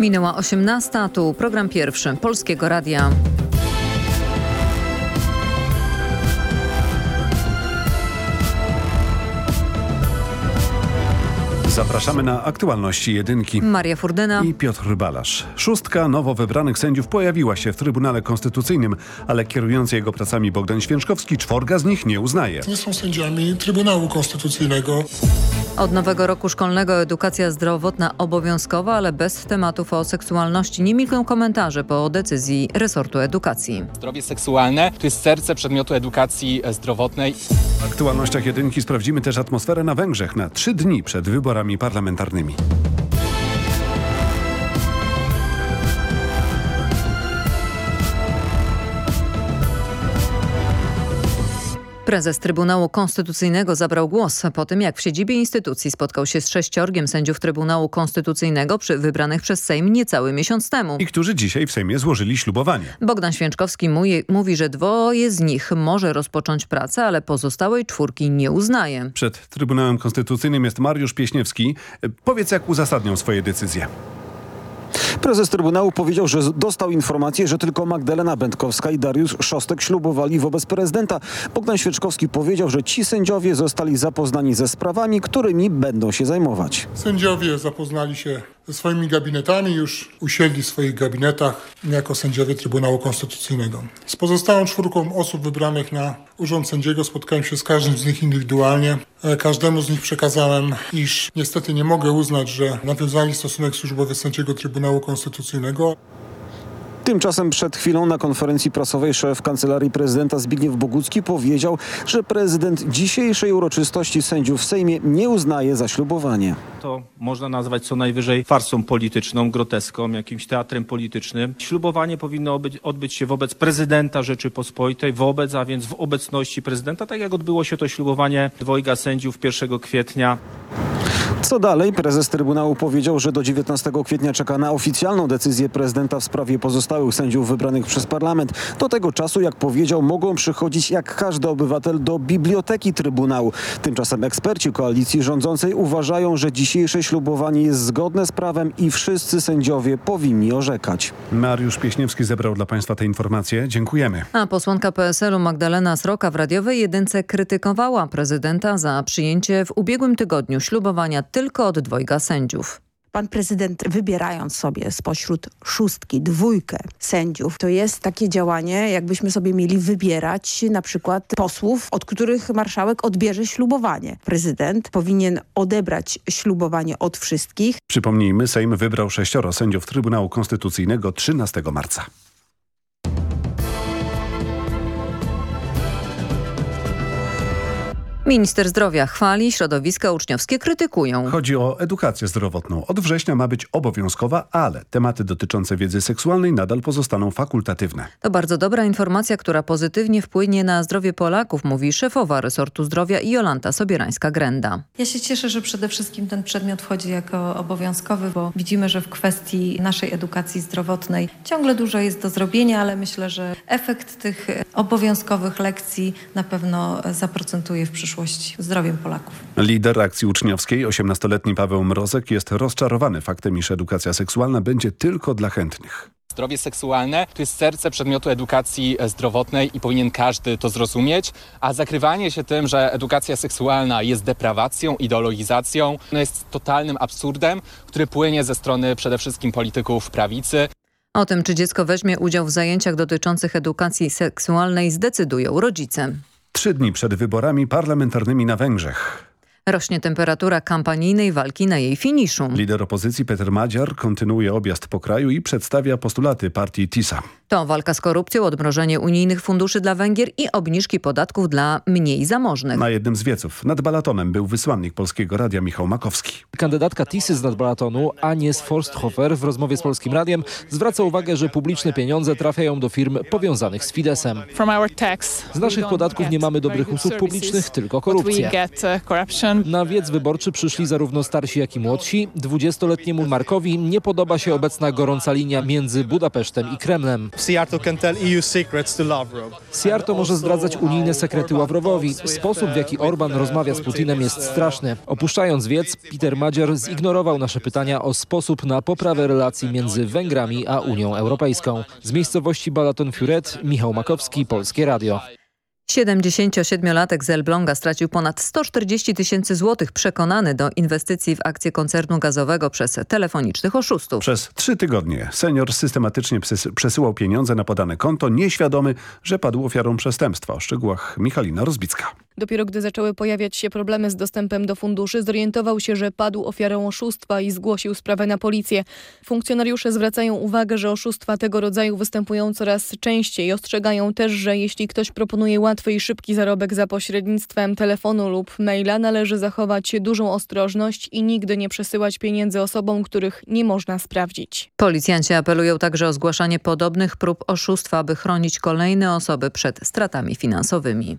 Minęła 18, tu program pierwszy Polskiego Radia. Zapraszamy na aktualności jedynki. Maria Furdyna i Piotr Balasz. Szóstka nowo wybranych sędziów pojawiła się w Trybunale Konstytucyjnym, ale kierujący jego pracami Bogdan Święczkowski czworga z nich nie uznaje. Nie są sędziami Trybunału Konstytucyjnego. Od nowego roku szkolnego edukacja zdrowotna obowiązkowa, ale bez tematów o seksualności. Nie milkną komentarze po decyzji resortu edukacji. Zdrowie seksualne to jest serce przedmiotu edukacji zdrowotnej. W aktualnościach jedynki sprawdzimy też atmosferę na Węgrzech na trzy dni przed wyborami parlamentarnymi. Prezes Trybunału Konstytucyjnego zabrał głos po tym, jak w siedzibie instytucji spotkał się z sześciorgiem sędziów Trybunału Konstytucyjnego przy wybranych przez Sejm niecały miesiąc temu. I którzy dzisiaj w Sejmie złożyli ślubowanie. Bogdan Święczkowski mówi, mówi, że dwoje z nich może rozpocząć pracę, ale pozostałej czwórki nie uznaje. Przed Trybunałem Konstytucyjnym jest Mariusz Pieśniewski. Powiedz, jak uzasadnią swoje decyzje. Prezes Trybunału powiedział, że dostał informację, że tylko Magdalena Będkowska i Dariusz Szostek ślubowali wobec prezydenta. Bogdan Świeczkowski powiedział, że ci sędziowie zostali zapoznani ze sprawami, którymi będą się zajmować. Sędziowie zapoznali się ze swoimi gabinetami, już usiedli w swoich gabinetach jako sędziowie Trybunału Konstytucyjnego. Z pozostałą czwórką osób wybranych na urząd sędziego spotkałem się z każdym z nich indywidualnie. E, każdemu z nich przekazałem, iż niestety nie mogę uznać, że nawiązali stosunek służbowy sędziego Trybunału Konstytucyjnego. Tymczasem przed chwilą na konferencji prasowej szef Kancelarii Prezydenta Zbigniew Bogucki powiedział, że prezydent dzisiejszej uroczystości sędziów w Sejmie nie uznaje za ślubowanie. To można nazwać co najwyżej farsą polityczną, groteską, jakimś teatrem politycznym. Ślubowanie powinno odbyć, się wobec prezydenta Rzeczypospolitej, wobec, a więc w obecności prezydenta, tak jak odbyło się to ślubowanie dwojga sędziów 1 kwietnia. Co dalej? Prezes Trybunału powiedział, że do 19 kwietnia czeka na oficjalną decyzję prezydenta w sprawie pozostałych sędziów wybranych przez parlament. Do tego czasu, jak powiedział, mogą przychodzić jak każdy obywatel do biblioteki Trybunału. Tymczasem eksperci koalicji rządzącej uważają, że dzisiejsze ślubowanie jest zgodne z prawem i wszyscy sędziowie powinni orzekać. Mariusz Pieśniewski zebrał dla Państwa te informacje. Dziękujemy. A posłanka PSL-u Magdalena Sroka w radiowej jedynce krytykowała prezydenta za przyjęcie w ubiegłym tygodniu ślubowania tylko od dwojga sędziów. Pan prezydent wybierając sobie spośród szóstki, dwójkę sędziów, to jest takie działanie, jakbyśmy sobie mieli wybierać na przykład posłów, od których marszałek odbierze ślubowanie. Prezydent powinien odebrać ślubowanie od wszystkich. Przypomnijmy, Sejm wybrał sześcioro sędziów Trybunału Konstytucyjnego 13 marca. Minister zdrowia chwali, środowiska uczniowskie krytykują. Chodzi o edukację zdrowotną. Od września ma być obowiązkowa, ale tematy dotyczące wiedzy seksualnej nadal pozostaną fakultatywne. To bardzo dobra informacja, która pozytywnie wpłynie na zdrowie Polaków, mówi szefowa resortu zdrowia Jolanta Sobierańska-Grenda. Ja się cieszę, że przede wszystkim ten przedmiot wchodzi jako obowiązkowy, bo widzimy, że w kwestii naszej edukacji zdrowotnej ciągle dużo jest do zrobienia, ale myślę, że efekt tych obowiązkowych lekcji na pewno zaprocentuje w przyszłości zdrowiem Polaków. Lider akcji uczniowskiej, 18-letni Paweł Mrozek jest rozczarowany faktem, iż edukacja seksualna będzie tylko dla chętnych. Zdrowie seksualne to jest serce przedmiotu edukacji zdrowotnej i powinien każdy to zrozumieć, a zakrywanie się tym, że edukacja seksualna jest deprawacją, ideologizacją, no jest totalnym absurdem, który płynie ze strony przede wszystkim polityków prawicy. O tym, czy dziecko weźmie udział w zajęciach dotyczących edukacji seksualnej zdecydują rodzice. Trzy dni przed wyborami parlamentarnymi na Węgrzech. Rośnie temperatura kampanijnej walki na jej finiszu. Lider opozycji Peter Madziar kontynuuje objazd po kraju i przedstawia postulaty partii TISA. To walka z korupcją, odmrożenie unijnych funduszy dla Węgier i obniżki podatków dla mniej zamożnych. Na jednym z wieców nad Balatonem był wysłannik Polskiego Radia Michał Makowski. Kandydatka TISy z Nadbalatonu, Anies Forsthofer w rozmowie z Polskim Radiem zwraca uwagę, że publiczne pieniądze trafiają do firm powiązanych z Fidesem. Z naszych podatków nie mamy dobrych usług publicznych, tylko korupcję. Na wiec wyborczy przyszli zarówno starsi, jak i młodsi. 20-letniemu Markowi nie podoba się obecna gorąca linia między Budapesztem i Kremlem. Siarto może zdradzać unijne sekrety Ławrowowi. Sposób, w jaki Orban rozmawia z Putinem jest straszny. Opuszczając wiec, Peter Madziar zignorował nasze pytania o sposób na poprawę relacji między Węgrami a Unią Europejską. Z miejscowości Balaton-Furet, Michał Makowski, Polskie Radio. 77-latek z Elbląga stracił ponad 140 tysięcy złotych przekonany do inwestycji w akcje koncernu gazowego przez telefonicznych oszustów. Przez trzy tygodnie senior systematycznie przesyłał pieniądze na podane konto, nieświadomy, że padł ofiarą przestępstwa. O szczegółach Michalina Rozbicka. Dopiero gdy zaczęły pojawiać się problemy z dostępem do funduszy, zorientował się, że padł ofiarą oszustwa i zgłosił sprawę na policję. Funkcjonariusze zwracają uwagę, że oszustwa tego rodzaju występują coraz częściej. Ostrzegają też, że jeśli ktoś proponuje łatwy i szybki zarobek za pośrednictwem telefonu lub maila, należy zachować dużą ostrożność i nigdy nie przesyłać pieniędzy osobom, których nie można sprawdzić. Policjanci apelują także o zgłaszanie podobnych prób oszustwa, aby chronić kolejne osoby przed stratami finansowymi.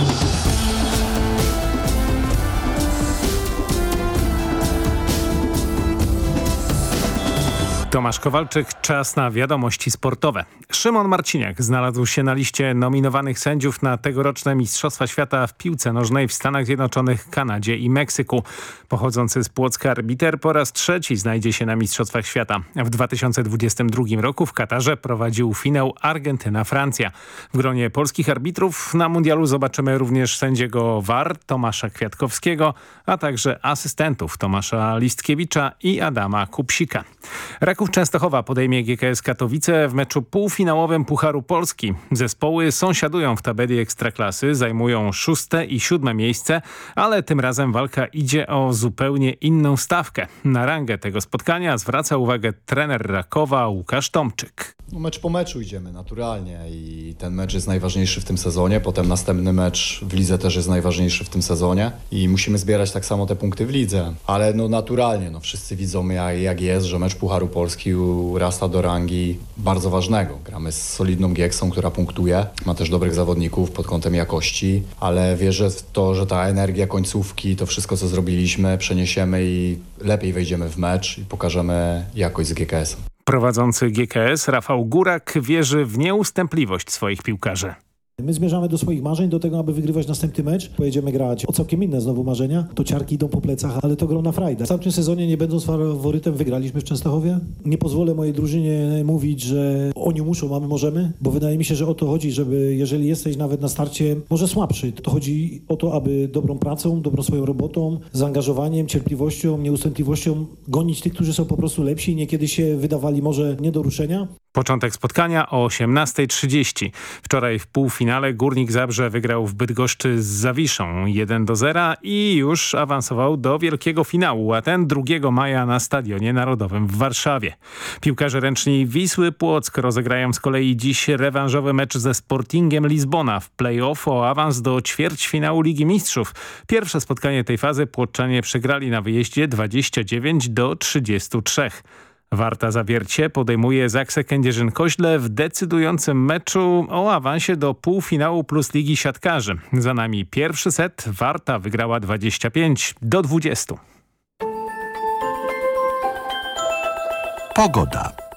Tomasz Kowalczyk, czas na wiadomości sportowe. Szymon Marciniak znalazł się na liście nominowanych sędziów na tegoroczne Mistrzostwa Świata w piłce nożnej w Stanach Zjednoczonych, Kanadzie i Meksyku. Pochodzący z Płocka arbiter po raz trzeci znajdzie się na Mistrzostwach Świata. W 2022 roku w Katarze prowadził finał Argentyna-Francja. W gronie polskich arbitrów na mundialu zobaczymy również sędziego VAR Tomasza Kwiatkowskiego, a także asystentów Tomasza Listkiewicza i Adama Kupsika. Częstochowa podejmie GKS Katowice w meczu półfinałowym Pucharu Polski. Zespoły sąsiadują w tabeli Ekstraklasy, zajmują szóste i siódme miejsce, ale tym razem walka idzie o zupełnie inną stawkę. Na rangę tego spotkania zwraca uwagę trener Rakowa Łukasz Tomczyk. No mecz po meczu idziemy naturalnie i ten mecz jest najważniejszy w tym sezonie, potem następny mecz w lidze też jest najważniejszy w tym sezonie i musimy zbierać tak samo te punkty w lidze, ale no naturalnie, no wszyscy widzą jak, jak jest, że mecz Pucharu Polski urasta do rangi bardzo ważnego. Gramy z solidną Gieksą, która punktuje, ma też dobrych zawodników pod kątem jakości, ale wierzę w to, że ta energia końcówki, to wszystko co zrobiliśmy przeniesiemy i lepiej wejdziemy w mecz i pokażemy jakość z GKS-em. Prowadzący GKS Rafał Górak wierzy w nieustępliwość swoich piłkarzy. My zmierzamy do swoich marzeń, do tego, aby wygrywać następny mecz. Pojedziemy grać o całkiem inne znowu marzenia. To ciarki idą po plecach, ale to grą na frajdę. W tamtym sezonie, nie będąc faworytem, wygraliśmy w Częstochowie. Nie pozwolę mojej drużynie mówić, że oni muszą, a my możemy, bo wydaje mi się, że o to chodzi, żeby jeżeli jesteś nawet na starcie może słabszy, to chodzi o to, aby dobrą pracą, dobrą swoją robotą, zaangażowaniem, cierpliwością, nieustępliwością gonić tych, którzy są po prostu lepsi i niekiedy się wydawali może nie do ruszenia. Początek spotkania o 18.30. Wczoraj w półfinale Górnik Zabrze wygrał w Bydgoszczy z Zawiszą 1 do 0 i już awansował do wielkiego finału, a ten 2 maja na Stadionie Narodowym w Warszawie. Piłkarze ręczni Wisły Płock rozegrają z kolei dziś rewanżowy mecz ze Sportingiem Lizbona w play-off o awans do ćwierćfinału Ligi Mistrzów. Pierwsze spotkanie tej fazy Płotczanie przegrali na wyjeździe 29 do 33. Warta Zawiercie podejmuje Zaksę Kędzierzyn-Koźle w decydującym meczu o awansie do półfinału plus Ligi Siatkarzy. Za nami pierwszy set. Warta wygrała 25 do 20. Pogoda.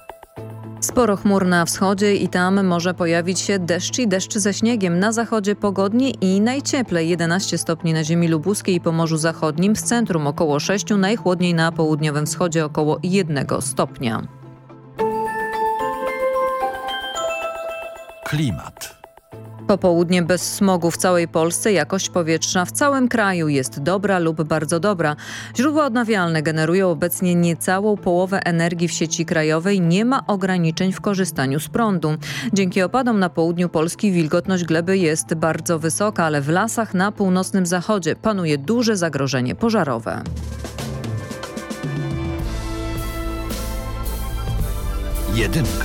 Sporo chmur na wschodzie i tam może pojawić się deszcz i deszcz ze śniegiem. Na zachodzie pogodnie i najcieplej 11 stopni na ziemi lubuskiej i Pomorzu Zachodnim, w centrum około 6, najchłodniej na południowym wschodzie około 1 stopnia. Klimat. Popołudnie bez smogu w całej Polsce, jakość powietrza w całym kraju jest dobra lub bardzo dobra. Źródła odnawialne generują obecnie niecałą połowę energii w sieci krajowej, nie ma ograniczeń w korzystaniu z prądu. Dzięki opadom na południu Polski wilgotność gleby jest bardzo wysoka, ale w lasach na północnym zachodzie panuje duże zagrożenie pożarowe. Jedynka.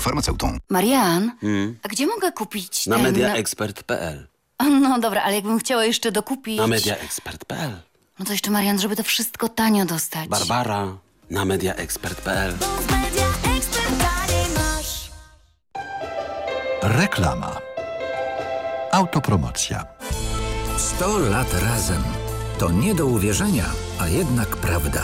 farmaceutą. Marian, Hmm? a gdzie mogę kupić Na ten... mediaexpert.pl No dobra, ale jakbym chciała jeszcze dokupić... Na mediaexpert.pl No to jeszcze Marian, żeby to wszystko tanio dostać. Barbara na mediaexpert.pl Reklama. Autopromocja. 100 lat razem. To nie do uwierzenia, a jednak prawda.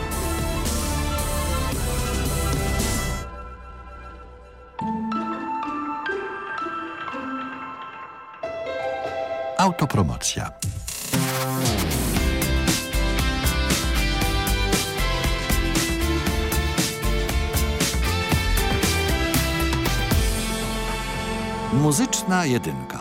Autopromocja. Muzyczna jedynka.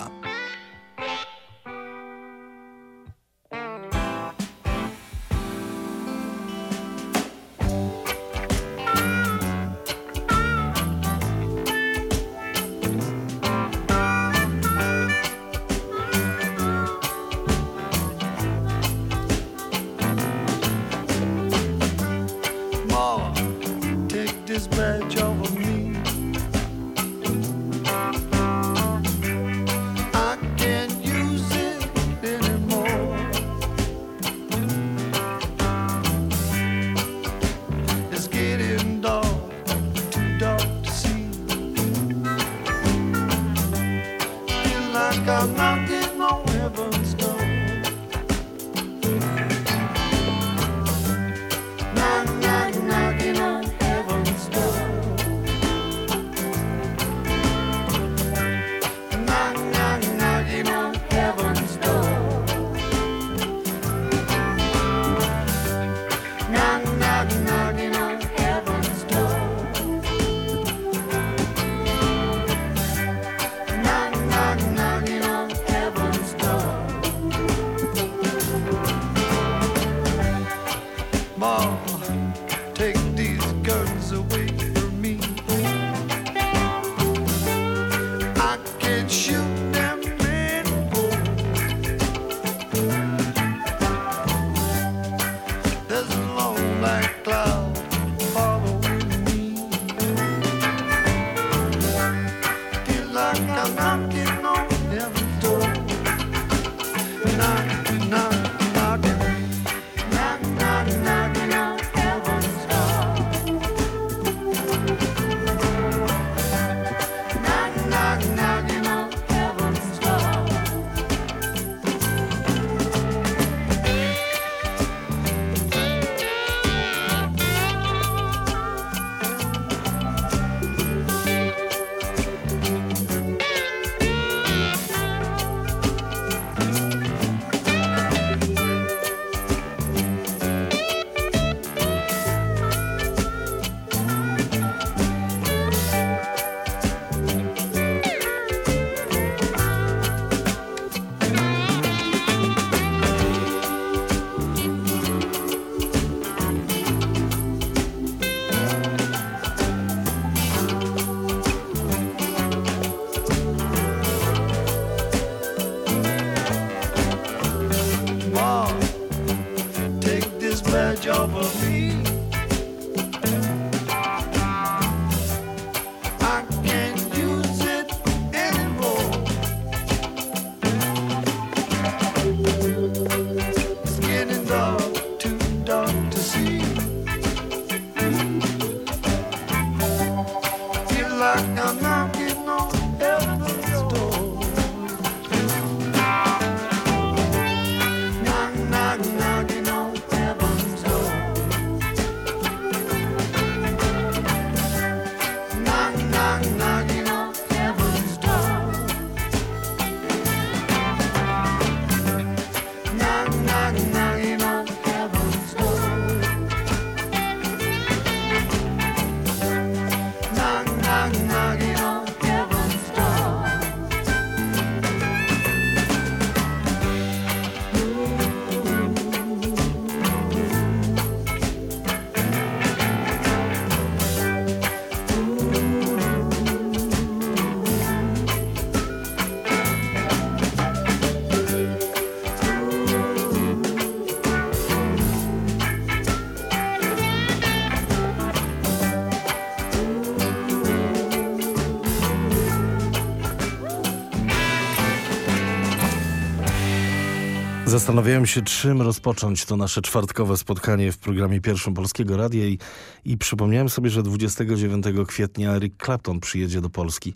Zastanawiałem się, czym rozpocząć to nasze czwartkowe spotkanie w programie pierwszym Polskiego Radia i, i przypomniałem sobie, że 29 kwietnia Eric Clapton przyjedzie do Polski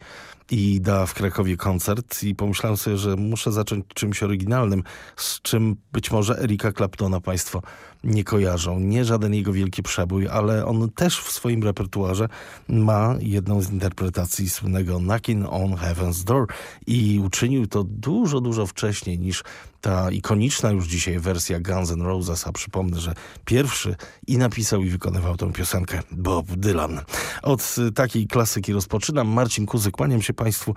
i da w Krakowie koncert i pomyślałem sobie, że muszę zacząć czymś oryginalnym, z czym być może Erika Claptona państwo nie kojarzą. Nie żaden jego wielki przebój, ale on też w swoim repertuarze ma jedną z interpretacji słynnego Knocking on Heaven's Door i uczynił to dużo, dużo wcześniej niż ta ikoniczna już dzisiaj wersja Guns N' Roses, a przypomnę, że pierwszy i napisał i wykonywał tę piosenkę Bob Dylan. Od takiej klasyki rozpoczynam. Marcin Kuzyk, kłaniam się Państwu.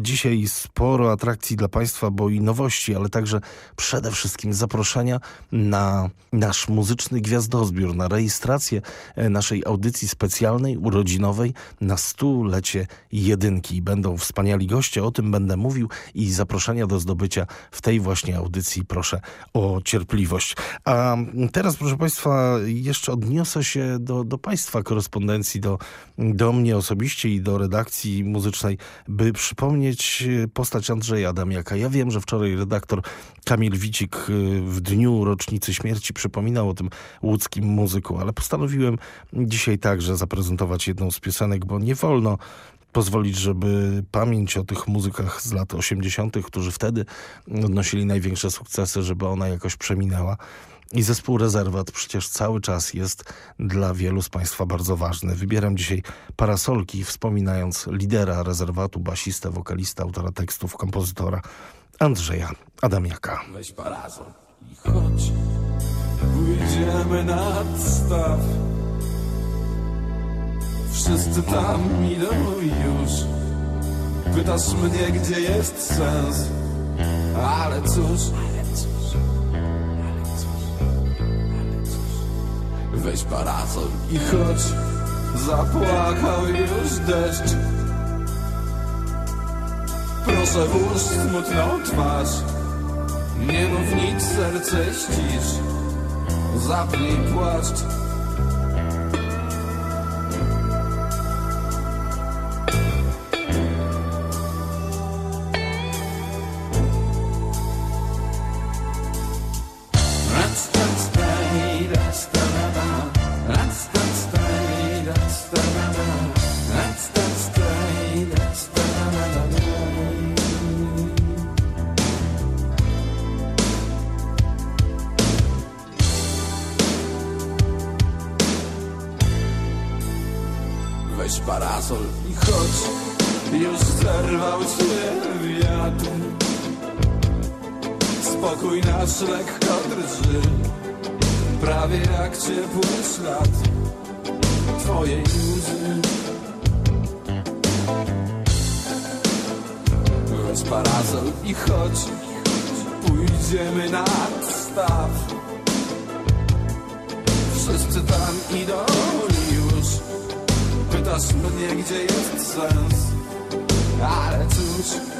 Dzisiaj sporo atrakcji dla Państwa, bo i nowości, ale także przede wszystkim zaproszenia na nasz muzyczny gwiazdozbiór, na rejestrację e, naszej audycji specjalnej, urodzinowej na stulecie jedynki. Będą wspaniali goście, o tym będę mówił i zaproszenia do zdobycia w tej właśnie audycji. Proszę o cierpliwość. A teraz, proszę Państwa, jeszcze odniosę się do, do Państwa korespondencji, do, do mnie osobiście i do redakcji muzycznej, by przypomnieć postać Andrzeja Adamiaka. Ja wiem, że wczoraj redaktor Kamil Wicik y, w dniu rocznicy śmierci przypominał o tym łódzkim muzyku, ale postanowiłem dzisiaj także zaprezentować jedną z piosenek, bo nie wolno pozwolić, żeby pamięć o tych muzykach z lat 80., którzy wtedy odnosili największe sukcesy, żeby ona jakoś przeminęła. I zespół Rezerwat przecież cały czas jest dla wielu z Państwa bardzo ważny. Wybieram dzisiaj parasolki, wspominając lidera rezerwatu, basistę, wokalista, autora tekstów, kompozytora Andrzeja Adamiaka. Weź parasol i chodź, pójdziemy nad staw. Wszyscy tam idą już. Pytasz mnie, gdzie jest sens. Ale cóż, weź parasol i chodź. Zapłakał już deszcz. Proszę włóż smutną twarz. Nie mów nic, serce ścisz. Zapnij płaszcz. Parasol i chodź Już zerwał cię wiatr Spokój nasz lekko drży. Prawie jak ciepły ślad Twojej łzy Weź parasol i chodź Pójdziemy nad staw Wszyscy tam idą Pytasz mnie, gdzie jest sens. Ale cóż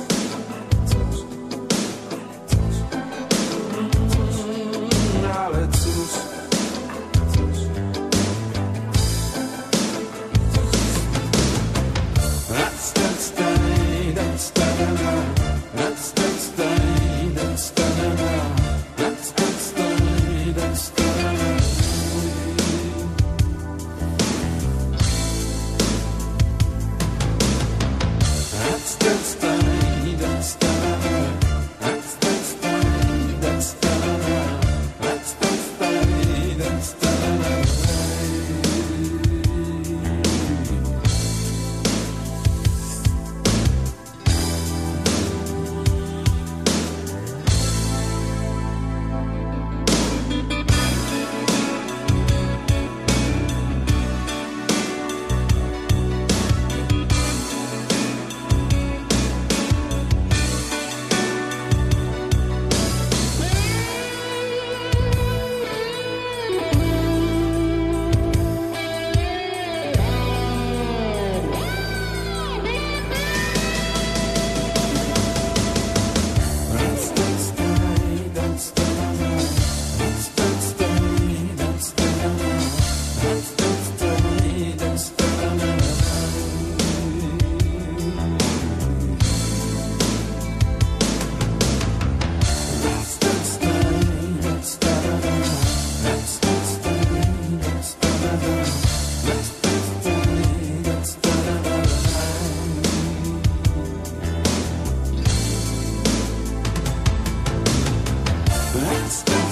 let's stare,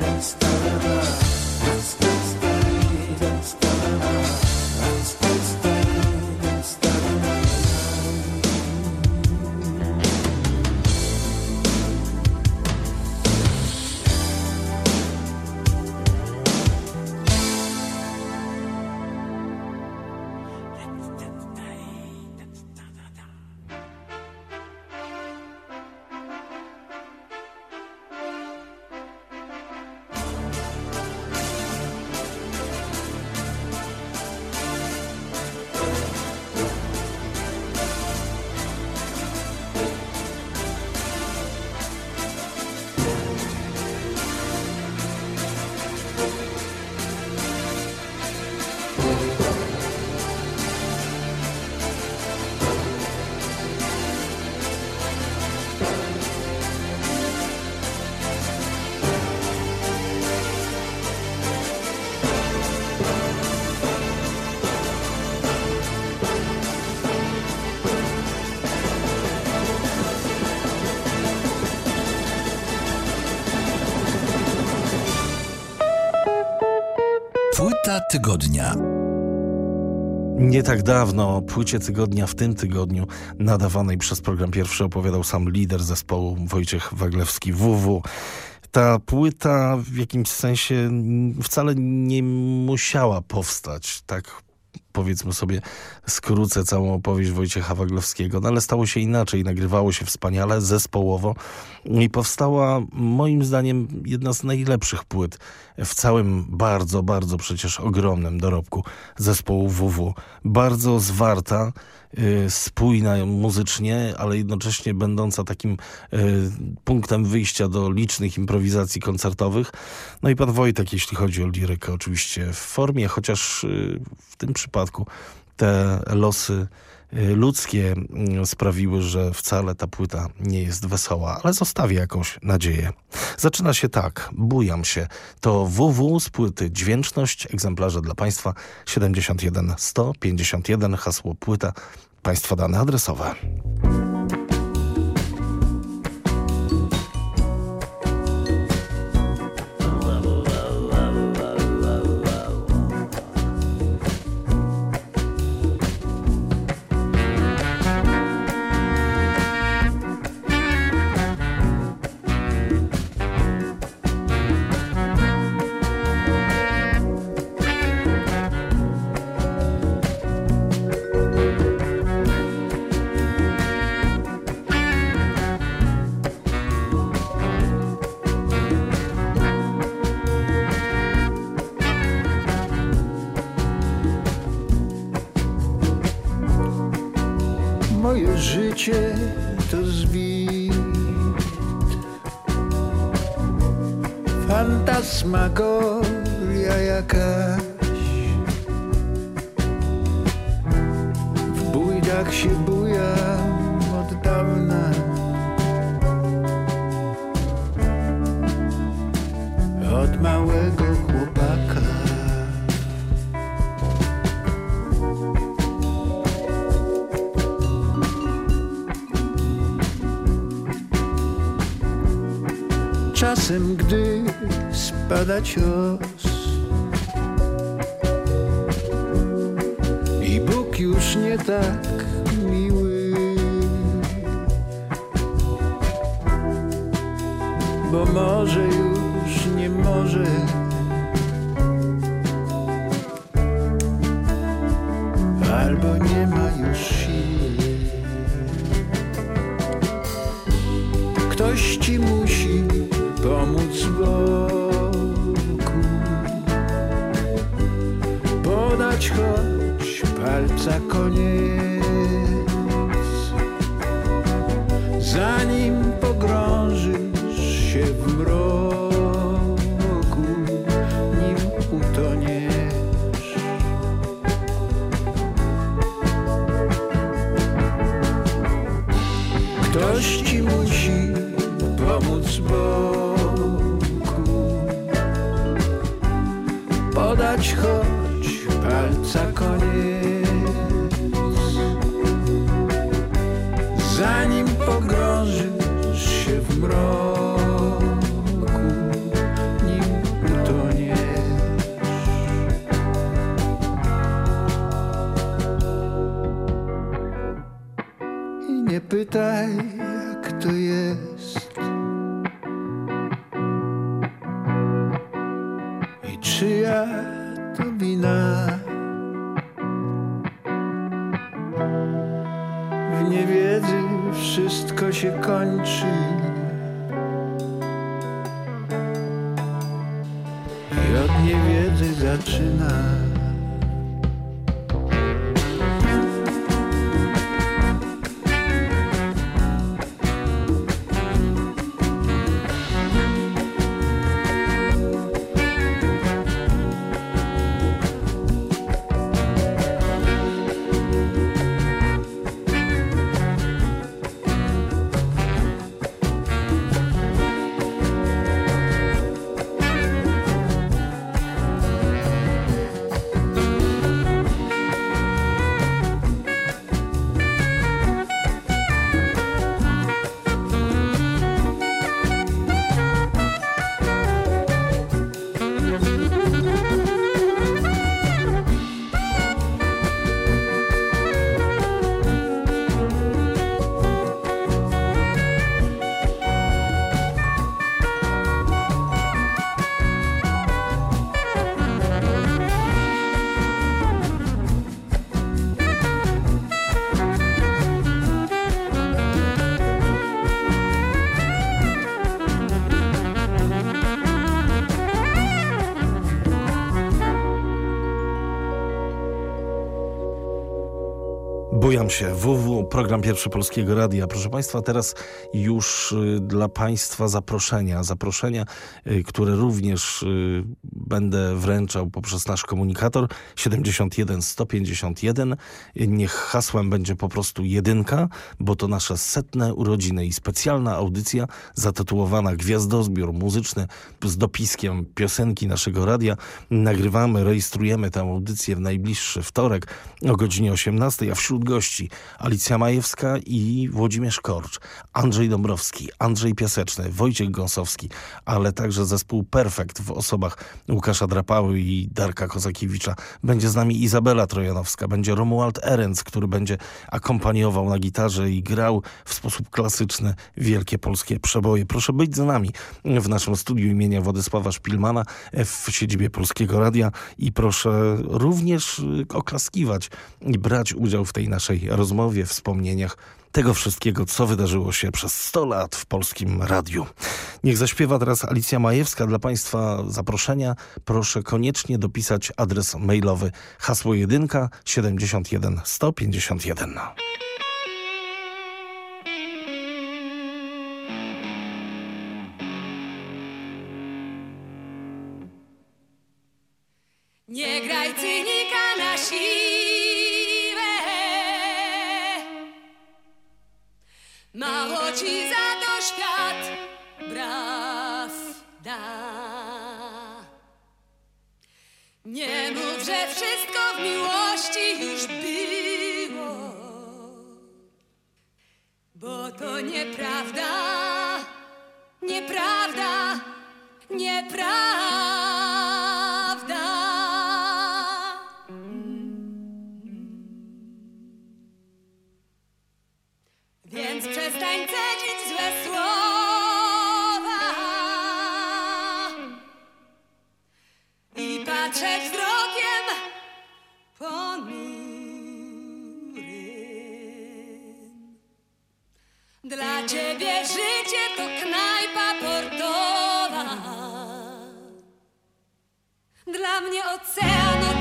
stare, stare. Tygodnia. Nie tak dawno o płycie tygodnia w tym tygodniu nadawanej przez program pierwszy opowiadał sam lider zespołu Wojciech Waglewski WW. Ta płyta w jakimś sensie wcale nie musiała powstać tak powiedzmy sobie, skrócę całą opowieść Wojciecha Waglowskiego, no ale stało się inaczej. Nagrywało się wspaniale, zespołowo i powstała moim zdaniem jedna z najlepszych płyt w całym bardzo, bardzo przecież ogromnym dorobku zespołu WW. Bardzo zwarta, y, spójna muzycznie, ale jednocześnie będąca takim y, punktem wyjścia do licznych improwizacji koncertowych. No i pan Wojtek, jeśli chodzi o lirykę, oczywiście w formie, chociaż y, w tym przypadku te losy ludzkie sprawiły, że wcale ta płyta nie jest wesoła, ale zostawi jakąś nadzieję. Zaczyna się tak, bujam się. To WW z płyty Dźwięczność, egzemplarze dla Państwa 71 151, hasło płyta, Państwa dane adresowe. Czasem gdy spada cios i Bóg już nie tak miły, bo może już nie może. Albo nie ma już siły. Ktoś ci musi palca koniec Bujam się. WW, program Pierwszy Polskiego Radia. Proszę Państwa, teraz już y, dla Państwa zaproszenia. Zaproszenia, y, które również y, będę wręczał poprzez nasz komunikator 71 151. Niech hasłem będzie po prostu jedynka, bo to nasze setne urodziny i specjalna audycja zatytułowana Gwiazdozbiór muzyczny z dopiskiem piosenki naszego radia. Nagrywamy, rejestrujemy tę audycję w najbliższy wtorek o godzinie 18, a wśród gości Alicja Majewska i Włodzimierz Korcz, Andrzej Dąbrowski, Andrzej Piaseczny, Wojciech Gąsowski, ale także zespół Perfekt w osobach Łukasza Drapały i Darka Kozakiewicza. Będzie z nami Izabela Trojanowska, będzie Romuald Erenc, który będzie akompaniował na gitarze i grał w sposób klasyczny wielkie polskie przeboje. Proszę być z nami w naszym studiu imienia Władysława Szpilmana w siedzibie Polskiego Radia i proszę również oklaskiwać i brać udział w tej naszej rozmowie, wspomnieniach tego wszystkiego, co wydarzyło się przez 100 lat w polskim radiu. Niech zaśpiewa teraz Alicja Majewska. Dla Państwa zaproszenia proszę koniecznie dopisać adres mailowy hasło jedynka 71 151. Nie graj cynika na siłę. Mało ci za to świat braw da. Nie mów, że wszystko w miłości już było, bo to nieprawda, nieprawda, nieprawda. tańczyć złe słowa i patrzeć wzrokiem ponurym. Dla ciebie życie to knajpa portowa, dla mnie ocean.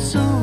soon.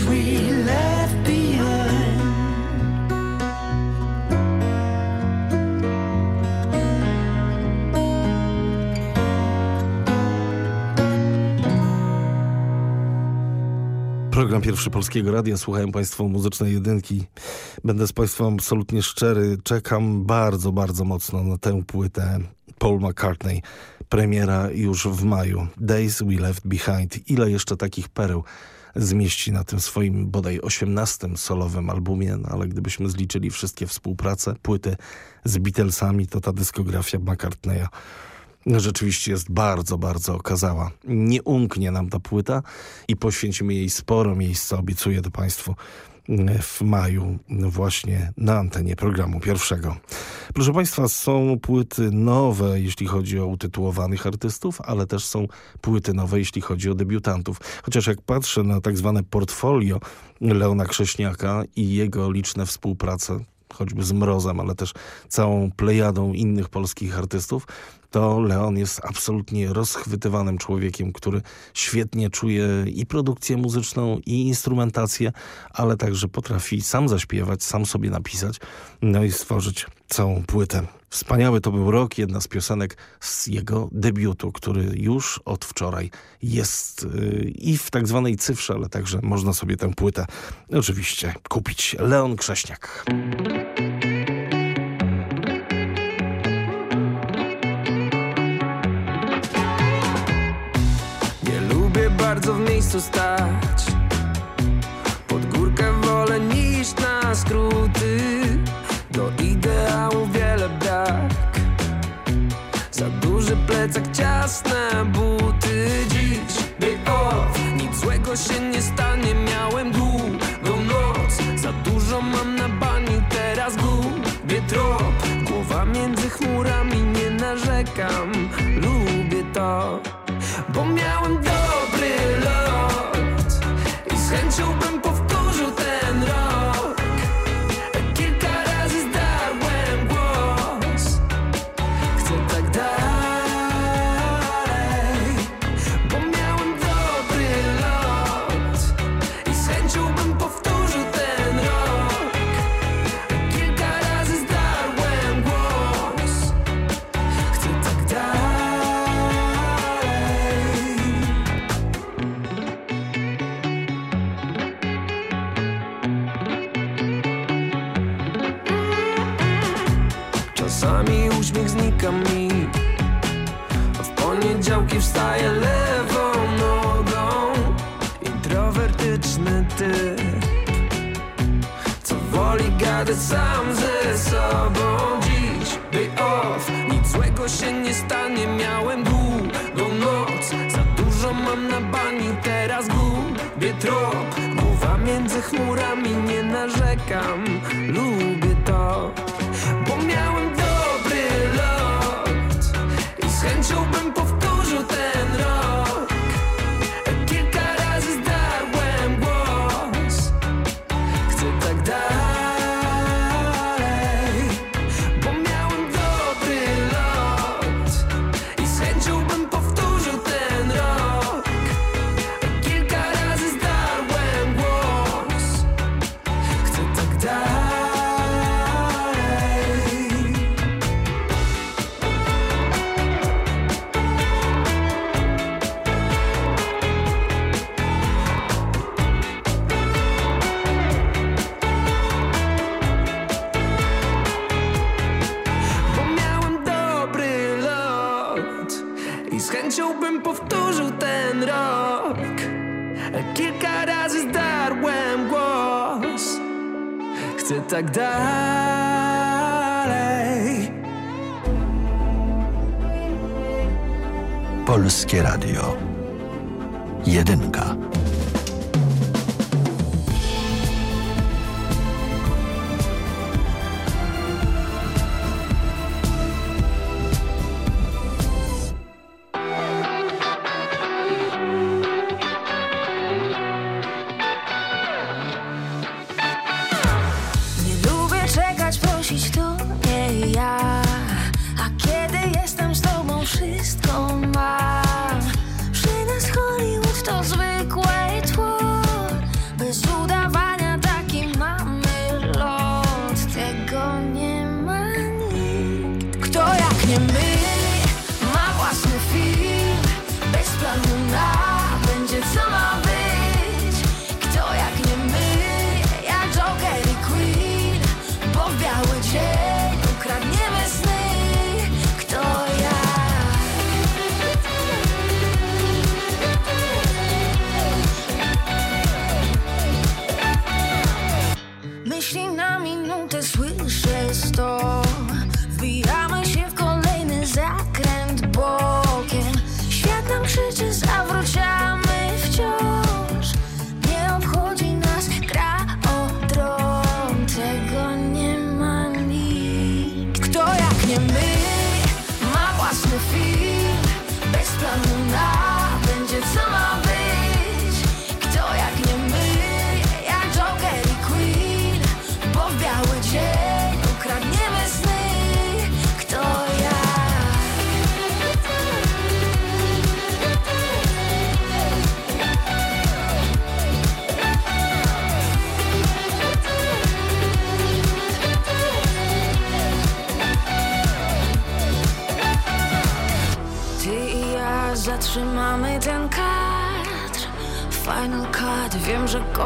We left behind. Program Pierwszy Polskiego Radia. Słuchają Państwo muzycznej jedynki. Będę z Państwem absolutnie szczery. Czekam bardzo, bardzo mocno na tę płytę Paul McCartney. Premiera już w maju. Days We Left Behind. Ile jeszcze takich pereł zmieści na tym swoim bodaj 18 solowym albumie, no ale gdybyśmy zliczyli wszystkie współprace, płyty z Beatlesami, to ta dyskografia McCartneya rzeczywiście jest bardzo, bardzo okazała. Nie umknie nam ta płyta i poświęcimy jej sporo miejsca, obiecuję to Państwu w maju właśnie na antenie programu pierwszego. Proszę Państwa, są płyty nowe, jeśli chodzi o utytułowanych artystów, ale też są płyty nowe, jeśli chodzi o debiutantów. Chociaż jak patrzę na tak zwane portfolio Leona Krześniaka i jego liczne współprace, choćby z Mrozem, ale też całą plejadą innych polskich artystów, to Leon jest absolutnie rozchwytywanym człowiekiem, który świetnie czuje i produkcję muzyczną, i instrumentację, ale także potrafi sam zaśpiewać, sam sobie napisać, no i stworzyć całą płytę. Wspaniały to był rok, jedna z piosenek z jego debiutu, który już od wczoraj jest yy, i w tak zwanej cyfrze, ale także można sobie tę płytę oczywiście kupić. Leon Krześniak. Bardzo w miejscu stać. Pod górkę wolę niż na skróty. Do ideału wiele brak. Za duży plecak, ciasne buty. Dziś day off, nic złego się nie stanie tak dalej. Polskie Radio. Jedynka.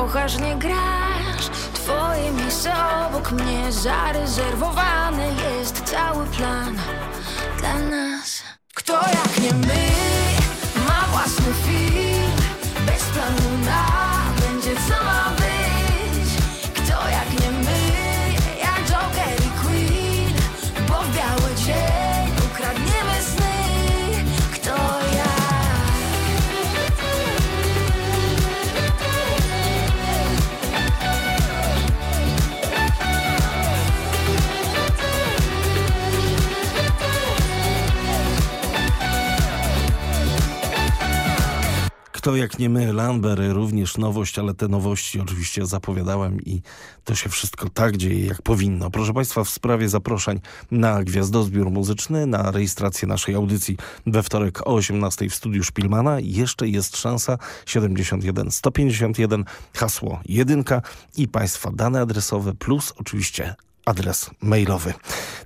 kochasz, nie grasz Twoje miejsce obok mnie Zarezerwowany jest cały plan Dla nas. Kto jak nie my? kto jak nie my, Lambert, również nowość, ale te nowości oczywiście zapowiadałem i to się wszystko tak dzieje, jak powinno. Proszę Państwa, w sprawie zaproszeń na Gwiazdozbiór Muzyczny, na rejestrację naszej audycji we wtorek o 18 w studiu Szpilmana jeszcze jest szansa 71 151, hasło jedynka i Państwa dane adresowe plus oczywiście adres mailowy.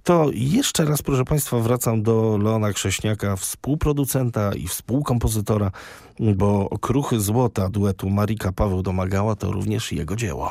To jeszcze raz, proszę Państwa, wracam do Leona Krześniaka, współproducenta i współkompozytora, bo Kruchy Złota duetu Marika Paweł Domagała to również jego dzieło.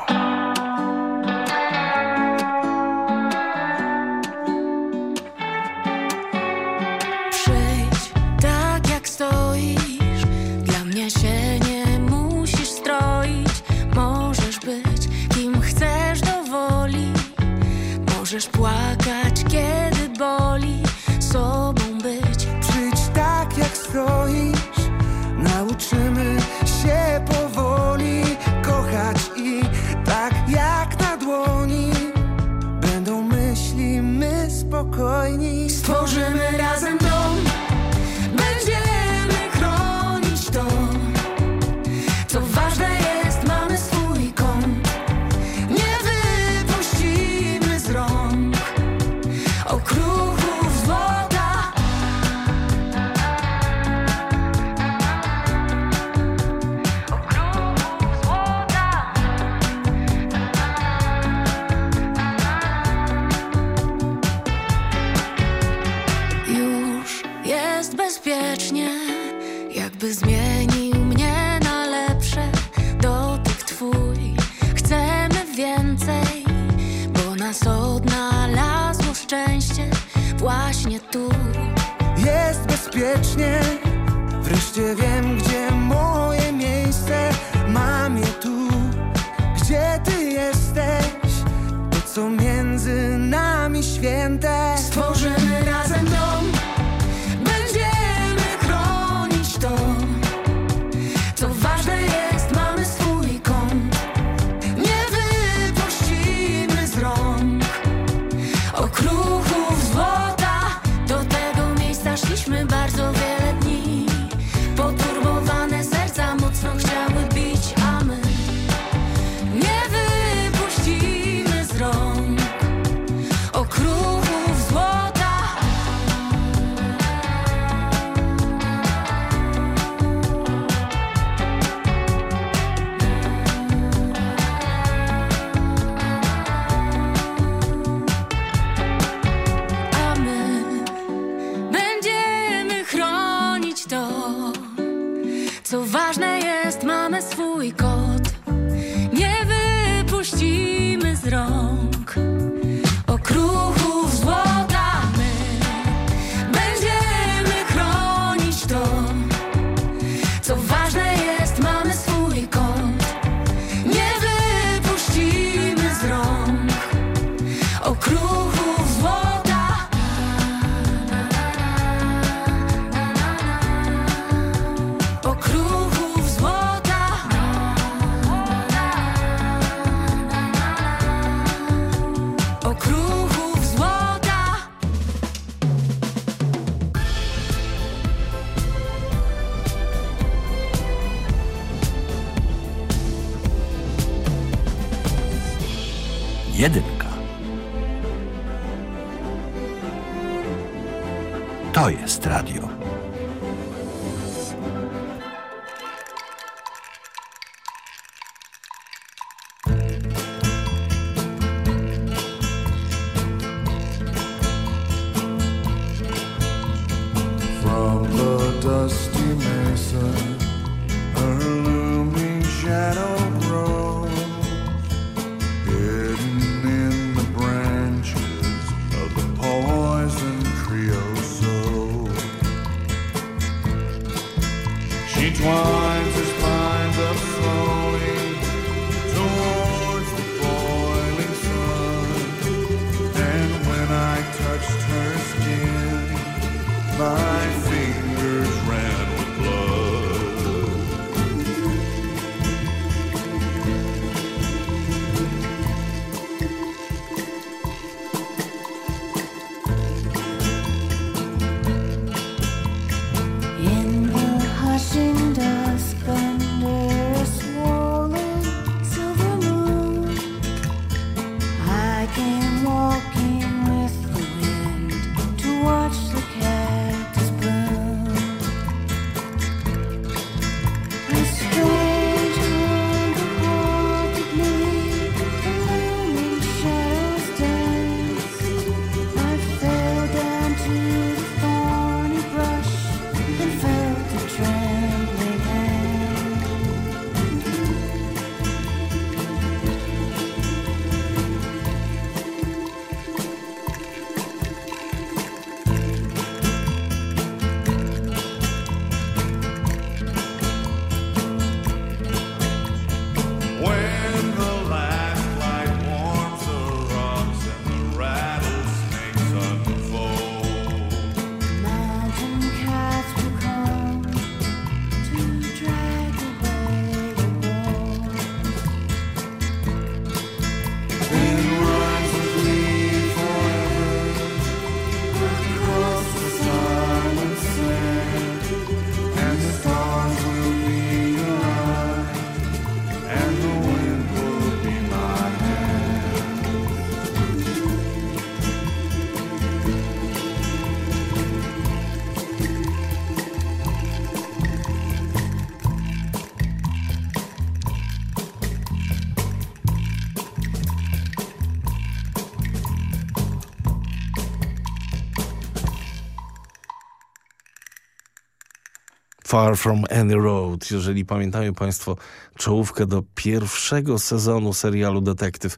Far From Any Road. Jeżeli pamiętają Państwo czołówkę do pierwszego sezonu serialu Detektyw,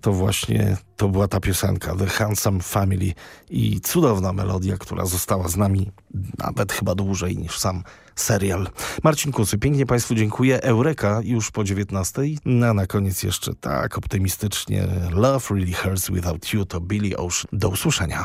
to właśnie to była ta piosenka The Handsome Family i cudowna melodia, która została z nami nawet chyba dłużej niż sam serial. Marcin Kusy, pięknie Państwu dziękuję. Eureka już po 19. No, a na koniec jeszcze tak optymistycznie Love Really Hurts Without You to Billy Ocean. Do usłyszenia.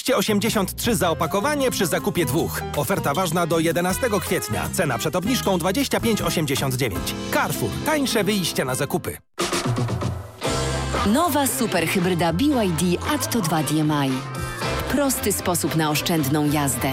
16,83 za opakowanie przy zakupie dwóch. Oferta ważna do 11 kwietnia. Cena przed obniżką 25,89. Carrefour. Tańsze wyjście na zakupy. Nowa superhybryda BYD Atto 2 DMI. Prosty sposób na oszczędną jazdę.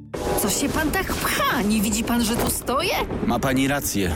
Co się pan tak pcha? Nie widzi pan, że tu stoję? Ma pani rację.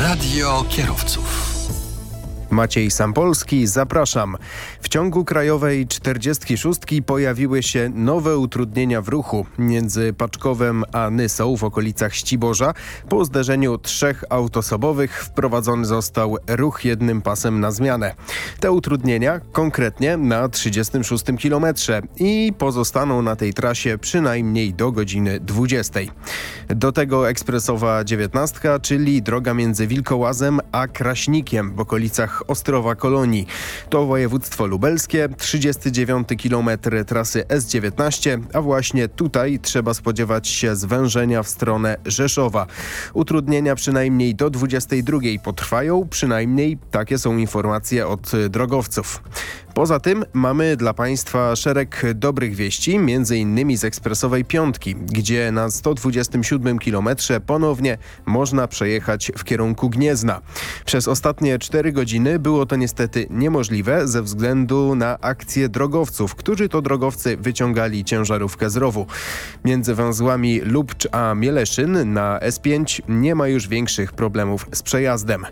Radio kierowców. Maciej Sampolski, zapraszam. W ciągu krajowej 46 pojawiły się nowe utrudnienia w ruchu między Paczkowem a Nysą w okolicach Ściborza. Po zderzeniu trzech autosobowych wprowadzony został ruch jednym pasem na zmianę. Te utrudnienia konkretnie na 36 kilometrze i pozostaną na tej trasie przynajmniej do godziny 20. Do tego ekspresowa 19, czyli droga między Wilkołazem a Kraśnikiem w okolicach Ostrowa Kolonii. To województwo lubelskie, 39 km trasy S19, a właśnie tutaj trzeba spodziewać się zwężenia w stronę Rzeszowa. Utrudnienia przynajmniej do 22 potrwają, przynajmniej takie są informacje od drogowców. Poza tym mamy dla Państwa szereg dobrych wieści, innymi z ekspresowej piątki, gdzie na 127 km ponownie można przejechać w kierunku Gniezna. Przez ostatnie 4 godziny było to niestety niemożliwe ze względu na akcję drogowców, którzy to drogowcy wyciągali ciężarówkę z rowu. Między węzłami Lubcz a Mieleszyn na S5 nie ma już większych problemów z przejazdem.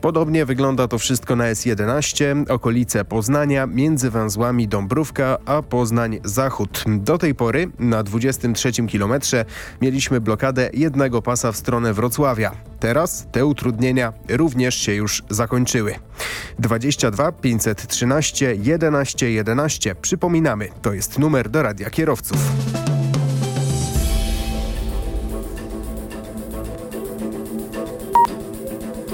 Podobnie wygląda to wszystko na S11, okolice Poznania, między węzłami Dąbrówka a Poznań Zachód. Do tej pory na 23 kilometrze mieliśmy blokadę jednego pasa w stronę Wrocławia. Teraz te utrudnienia również się już zakończyły. 22 513 11 11. Przypominamy, to jest numer do Radia Kierowców.